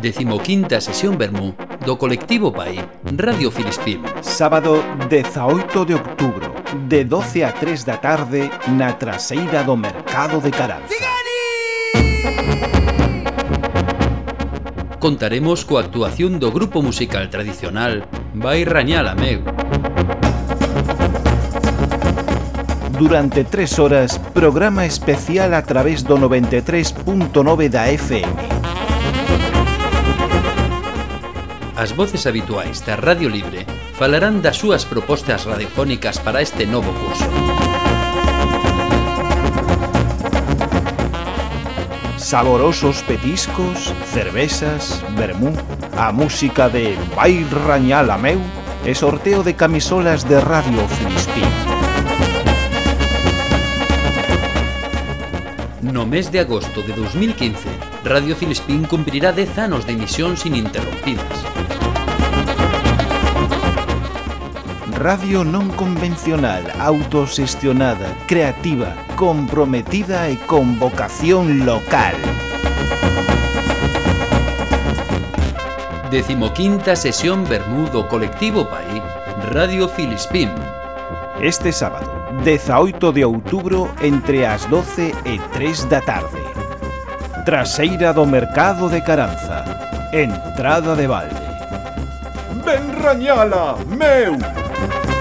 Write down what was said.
Decimoquinta sesión Bermú do colectivo Pai Radio Filispín. Sábado 18 de outubro de 12 a 3 da tarde na traseira do Mercado de Caranza Contaremos coa actuación do grupo musical tradicional Vai Rañal Amego durante tres horas programa especial a través do 93.9 da FM. As voces habituais da Radio Libre falarán das súas propostas radiofónicas para este novo curso. Saborosos petiscos, cervezas, vermú, a música de Vai Rañal meu e sorteo de camisolas de Radio Filispín. No mes de agosto de 2015, Radio Filispín cumprirá 10 anos de emisións ininterrompidas. Radio non convencional, autosestionada, creativa, comprometida e con vocación local. Decimoquinta sesión Bermudo Colectivo Pai Radio Filispín. Este sábado, 18 de outubro entre as 12 e 3 da tarde. Traseira do Mercado de Caranza. Entrada de balde. Ben rañala, meu!